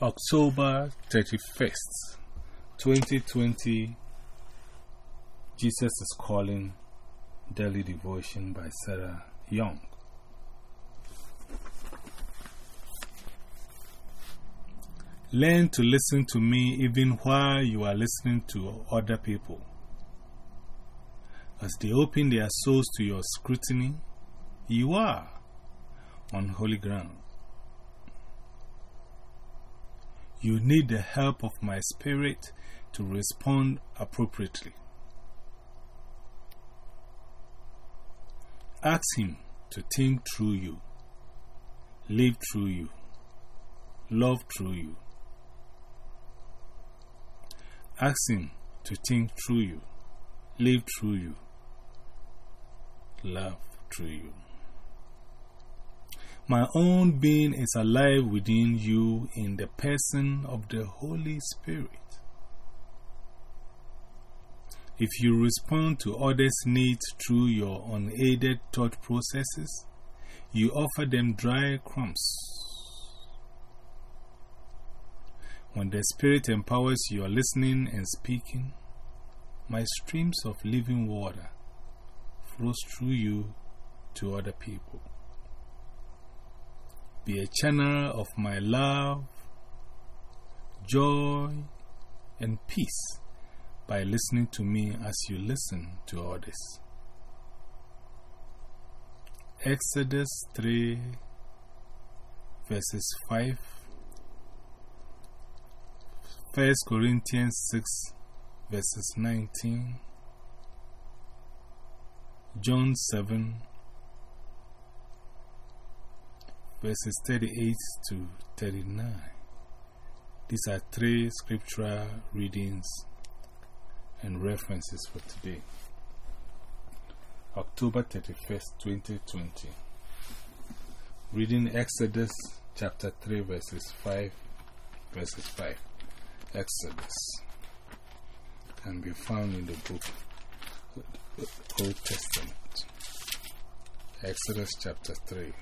October 31st, 2020. Jesus is Calling Daily Devotion by Sarah Young. Learn to listen to me even while you are listening to other people. As they open their souls to your scrutiny, you are on holy ground. You need the help of my spirit to respond appropriately. Ask Him to think through you, live through you, love through you. Ask Him to think through you, live through you, love through you. My own being is alive within you in the person of the Holy Spirit. If you respond to others' needs through your unaided thought processes, you offer them dry crumbs. When the Spirit empowers your listening and speaking, my streams of living water flows through you to other people. Be a channel of my love, joy, and peace by listening to me as you listen to others. Exodus 3 verses 5, 1 Corinthians 6 verses 19, John 7 verses 38 to 39. These are three scriptural readings and references for today. October 31st, 2020. Reading Exodus chapter 3, verses 5, verses 5. Exodus can be found in the book Old Testament. Exodus chapter 3.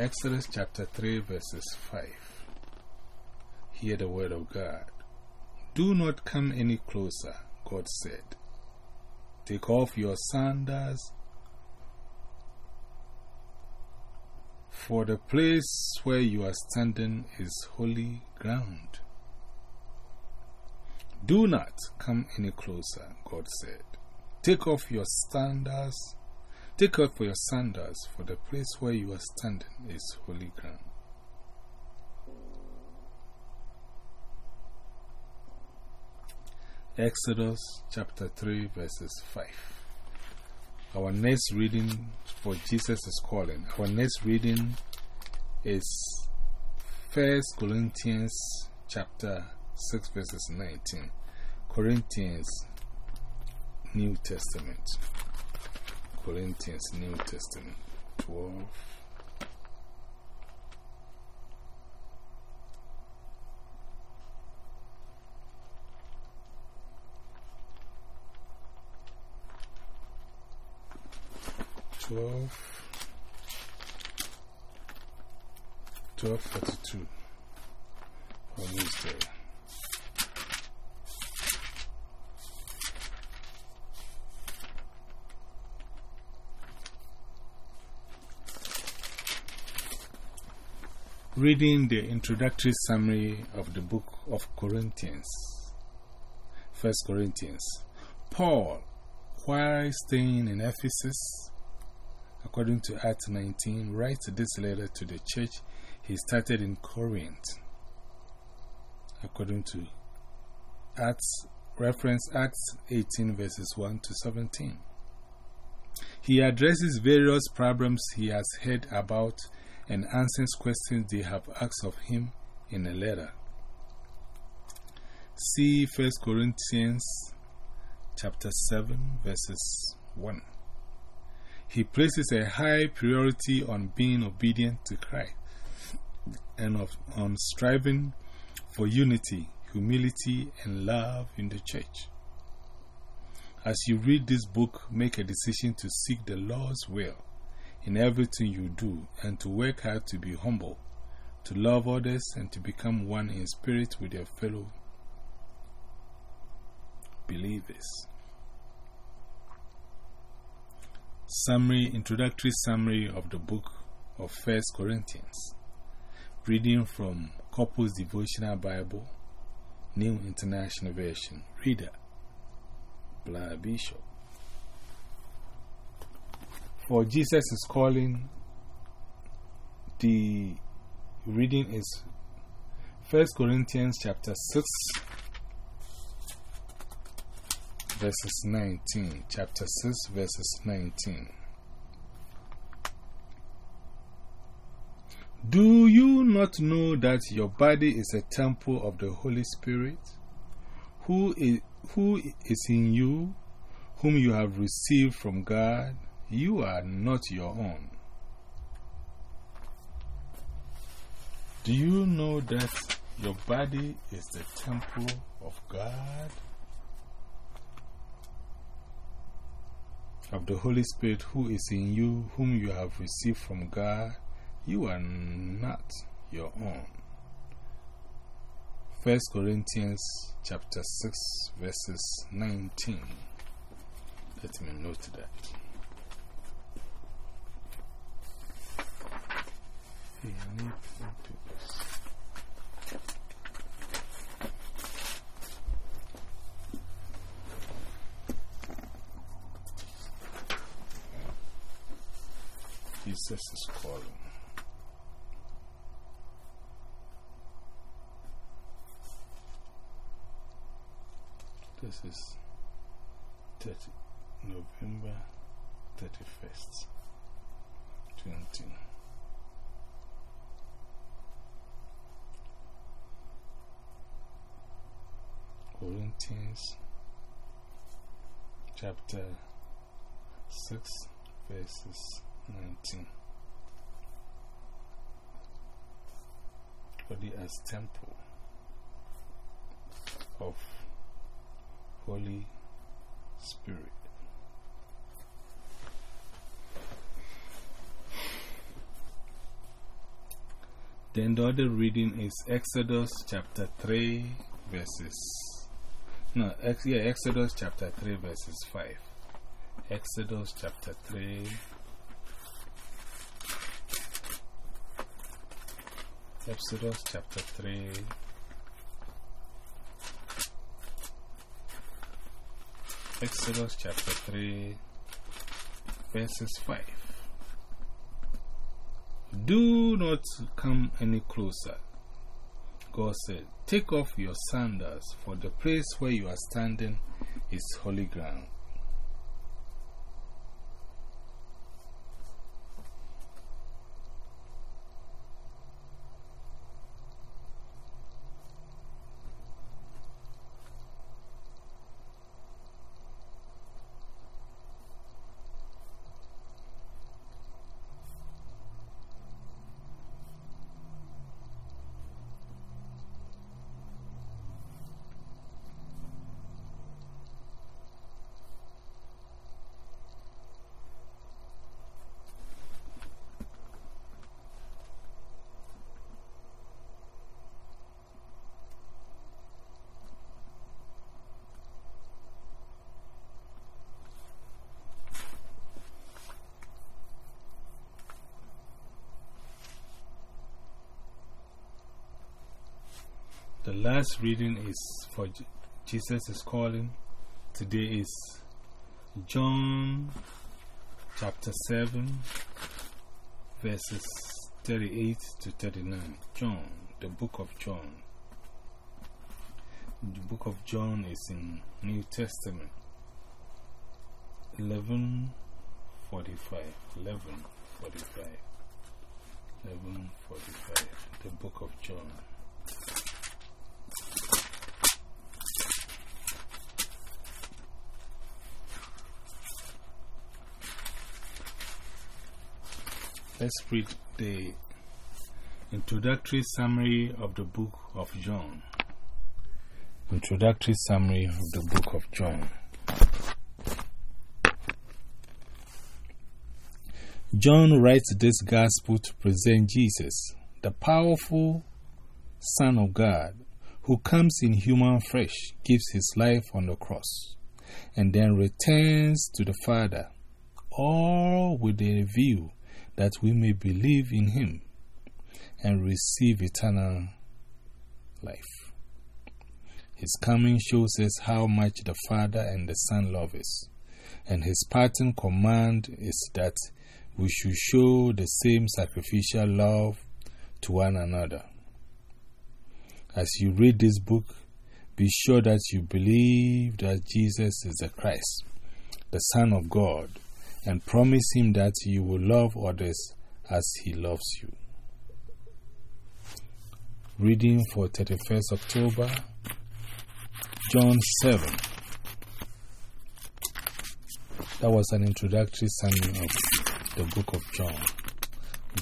Exodus chapter 3, verses 5. Hear the word of God. Do not come any closer, God said. Take off your sandals, for the place where you are standing is holy ground. Do not come any closer, God said. Take off your sandals Take off for your sandals, for the place where you are standing is holy ground. Exodus chapter 3, verses 5. Our next reading for Jesus is calling. Our next reading is 1 Corinthians chapter 6, verses 19. Corinthians, New Testament. Corinthians, New Testament 12. Twelve, twelve forty two. Almost there. Reading the introductory summary of the book of Corinthians, 1 Corinthians. Paul, while staying in Ephesus, according to Acts 19, writes this letter to the church he started in Corinth, according to Acts, reference Acts 18, verses 1 to 17. He addresses various problems he has heard about and answers questions they have asked of him in a letter. See 1 Corinthians chapter 7 verses 1. He places a high priority on being obedient to Christ and of, on striving for unity, humility, and love in the church. As you read this book, make a decision to seek the Lord's will in everything you do and to work hard to be humble, to love others, and to become one in spirit with your fellow believers. Summary, introductory summary of the book of First Corinthians. Reading from Couples Devotional Bible, New International Version. Reader, Bla Bishop. For Jesus is calling, the reading is 1 Corinthians chapter 6, verses 19. Chapter 6, verses 19. Do you not know that your body is a temple of the Holy Spirit, who is, who is in you, whom you have received from God? You are not your own. Do you know that your body is the temple of God? Of the Holy Spirit who is in you, whom you have received from God, you are not your own. 1 Corinthians chapter 6, verses 19. Let me note that. Jesus is calling. This is 30, November 31st, 20. Corinthians chapter 6, verses 19. Body as temple of Holy Spirit. Then the other reading is Exodus chapter 3, verses. No, ex, yeah, Exodus chapter 3, verses 5. Exodus chapter 3. Exodus chapter 3. Exodus chapter 3, verses 5. Do not come any closer. God said, Take off your sandals, for the place where you are standing is holy ground. The last reading is for Jesus is calling. Today is John chapter 7, verses 38 to 39. John, the book of John. The book of John is in New Testament. 1145. 1145. 1145. The book of John. Let's read the introductory summary of the book of John. Introductory summary of the book of John. John writes this gospel to present Jesus, the powerful Son of God, who comes in human flesh, gives his life on the cross, and then returns to the Father, all with a view that we may believe in him and receive eternal life. His coming shows us how much the Father and the Son love us, and his parting command is that we should show the same sacrificial love to one another. As you read this book, be sure that you believe that Jesus is the Christ, the Son of God, and promise Him that you will love others as He loves you. Reading for 31st October, John 7. That was an introductory sermon of the book of John.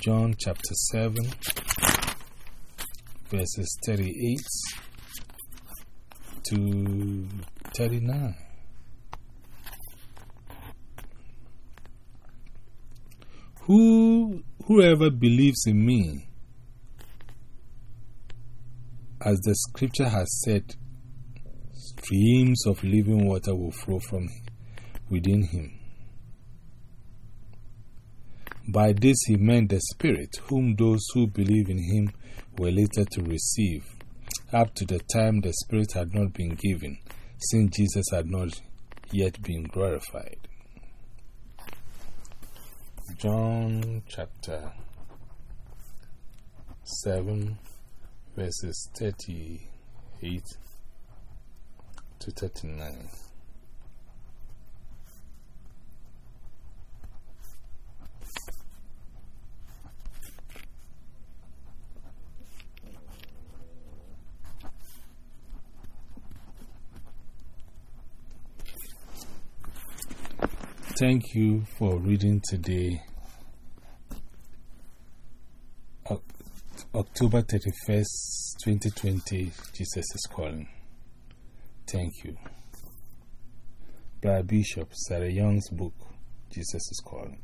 John chapter 7, verses 38 to 39. Who, whoever believes in me, as the scripture has said, streams of living water will flow from within him. By this he meant the Spirit, whom those who believe in him were later to receive. Up to the time the Spirit had not been given, since Jesus had not yet been glorified. John chapter 7, verses 38 to 39. Thank you for reading today, October 31st, 2020. Jesus is calling. Thank you. Brad Bishop, Sarah Young's book, Jesus is calling.